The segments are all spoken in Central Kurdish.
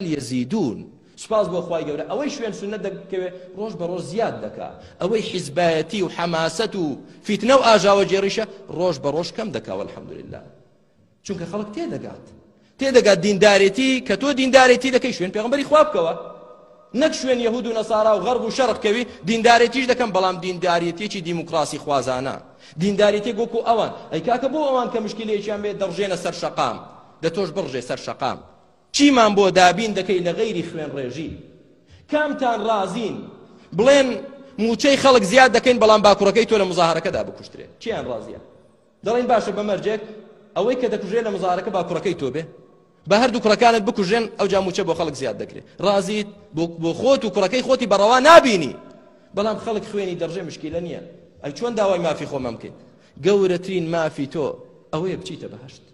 یزیدون سپاس بۆ خی گەورە ئەوەی شوێن سونە دەکەوێت ڕۆژ بە ڕۆژ زیاد دەکا ئەوەی حیزبایەتی و حەماست و فیتنە و ئاژاوە جێریشە ڕۆژ بە ڕۆژ کەم دەکاوە حەمدللا چونکە خەڵک تێدەگات تێدەگات دیندارێتی کە تۆ دیندارێتی دەکەی شوێن پێغمبەری خواب بکەوە نەک شوێن یهود و نەسارا و غەرب و شەرقکەوی دیندارێتیش دەکەم بەڵام دیندارەتێکی دیموکراسی خوازانە دیندارێتی گۆکو ئەوان ئەی کاکە بۆ ئەوان کە مشکلەیەکیان بێت دەڕژێنە سەر شەقام دە تۆش بڕژێ سەر شەقام چیمان بۆ دابین دەکەی لە غەیری خوێن ڕێژی کامتان رازین بڵێن موچەی خەڵک زیاد دەکەین بەڵام باکوڕەکەی تۆ لە مزاهرەکەدا بکوشترێت چیان ڕازیە دەڵێن باشە بەمەرجێک ئەوەی کە دەکوژێت لە مزارەکە باکوڕەکەی تۆ بێ بە هەردوو کوڕەکانت بکوژێن ئەو جاموچە بۆ خەڵک زیاد دەکرێت ڕازیت بۆ خۆت و کوڕەکەی خۆتی بەڕەوا نبینی بەڵام خەڵک خوێنی دەڕژێ مشکیلە نییە ئەی چۆن داوای مافی خۆمە بکەیت گەورەترین مافی تۆ ئەوەیە بچیتە بەهشت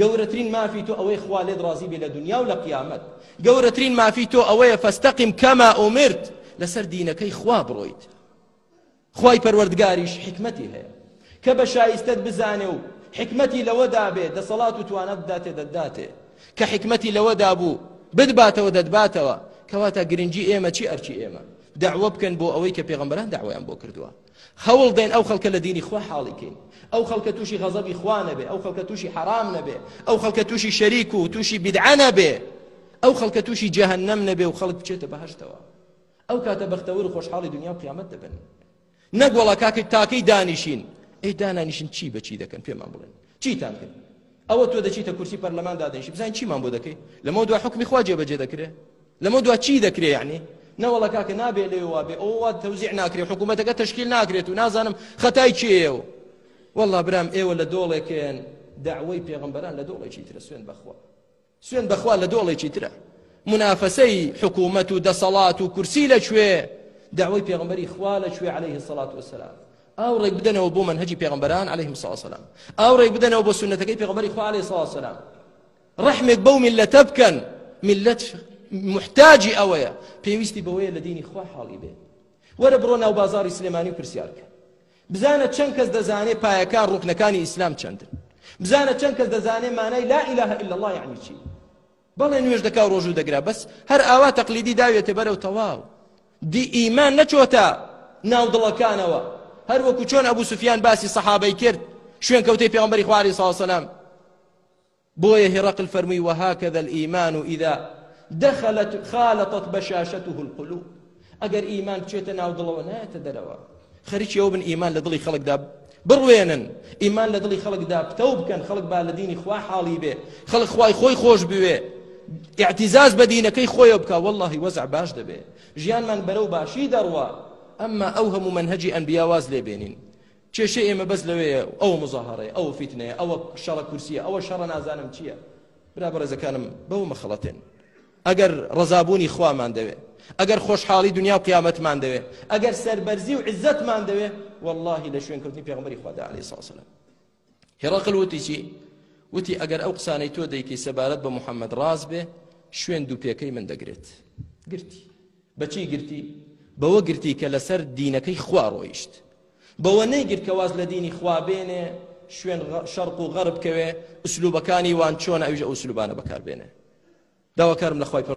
گەورەترین مافی تۆ ئەوەی خوا لێت ڕازی بێ لە دنیا و لە قیامەت گەورەترین مافی تۆ ئەوەیە فەستەقیم کەما ئومرت لەسەر دینەکەی خوا بڕۆیت خوای پەروەردگاریش حکمەتی هەیە کە بە شایستت بزانێ و حکمەتی لەوەدا بێ دەسەڵات و توانەت داتێ دەداتێ کە حکمەتی لەوەدا بوو بدباتەوە دەدباتەوە کەواتە گرنگی ئێمە چی ئەرچی ئێمە دعوە بکەن بۆ ئەوەی کە پێغمبەران داوایان بۆ کردووە خەوڵ دێن ئەو خەڵکە لە دینی خوا حاڵیکەین ئەو خەڵکە تووشی غەزەبی خوا نەبێ ئەو خەڵکە تووشی حرام نەبێ ئەو خەڵکە تووشی شەریک و تووشی بیدعە نەبێ ئەو خەڵکە تووشی جەهەنەم نەبێ و خەڵک بچێتە بەهشتەوە ئەو کاتە بەختەور و خۆشحاڵی دنیا و قیامەت دەبن نەگوڵە کاکە تاکەی دانیشین ئەی دانانیشن چی بەچی دەکەن پێمان بڵێن چیتان کرد ئەوە تۆ دەچیتە کورسی پەرلەمان دادەنیشی بزان چیمان بۆ دەکەی لەمە دو حکمی خوا جێبەجێ دەکرێ لەمە دو چی دەکرێ یعنی نەوەڵە کاکە نابێ لێوا بێ ئەووا تەوزیع ناکرێت حکوومەتەکە تشکیل ناکرێت و نازانم خەتای چێەوە والله برام ئێوە لە دۆڵێکێن داوای پێغمبەران لە دۆڵێکی ترە سوێن بەخوا سوێن بەخوا لە دۆڵێکی ترە منافەسەی حکوومەت و دەسەڵات و کورسی لەکوێ داوای پێغمبەری خوا لەکوێ عليه سڵات وسلام ئەو ڕێک بدەنەوە بۆ منهجی پێغمبەران عليه مساسلام ئەو ڕێک بدەنەوە بۆ سنتەکەی پێغمبەری خوا عليه سلام ڕحمێک بەو میلەتە بکەن میلەت محتاجی ئەوەیە پێویستی بەوەیە لە دینی خوا حاڵی بێت وەرە بڕۆ ناو بازاری سلێمانی و پرسیارکە بزانە چەند کەس دەزانێت پایەکان ڕوکنەکانی ئیسلام چەندن بزانە چەند کەس دەزانێت مانای لا إله إلا الله یعنی چی بەڵێ نوێژ دەکا ڕۆژ و دەگرا بەس هەر ئاوا تەقلیدی داوێتە بەرەو تەواو دی ئیمان نەچۆتە ناو دڵەکانەوە هەر وەکو چۆن ئەبوو سوفیان باسی سەحابەی کرد شوێن کەوتەی پێغەمبەری خواری ساڵ سەلام بۆیە هێرەقل فەرمووی وهاکەذا الإيمان إذا دخلت خالطت بشاشته القلوب ئەگەر ئیمان بچێتە ناو دڵەوە نایەتە دەرەوە خەریکی ئەو بن ئیمان لە دڵی خەڵکدا بڕوێنن ئیمان لە دڵی خەڵکدا پتە بکەن خەڵک با لە دینی خوا حاڵی بێ خەڵک خوای خۆی خۆش بوێ اعتیزاز بە دینەکەی خۆیە بکە واللهی وەزع باش دەبێ ژیانمان بەرەو باشی دەڕوا ئەمما ئەو هەموو منهجی ئەنبیاواز لێبێنین کێشە ئێمە بەس لەوەیە ئەو مزاهڕێ ئەو فیتنەیە ئەوە شەڵە کورسیە ئەوە شەڕە نازانم چییە برا بەڕێزەکانم بەو مەخەڵەتێن ئەگەر ڕزابوونی خوامان دەوێت ئەگەر خۆشحاڵی دنیا و قیامەتمان دەوێت ئەگەر سەربەرزی و عزتمان دەوێت واللهی لە شوێنکەوتنی پێغمەری خوادا علی ساسلم هێڕقل وتی چی وتی ئەگەر ئەو قسانەی تۆ دەیکی سەبارەت بە محەممەد ڕاز بێ شوێن دووپێکەی من دەگرێت گرتی بەچی گرتی بەوە گرتی کە لەسەر دینەکەی خوا ڕۆیشت بەوە نەیگرت کە واز لە دینی خوابێنێ شوێن شەرق و غەرب کەوێ ئوسلوبەکانی وان چۆن ئەوژە ئوسلوبانە بەکاربێنێ داواکارم لە خی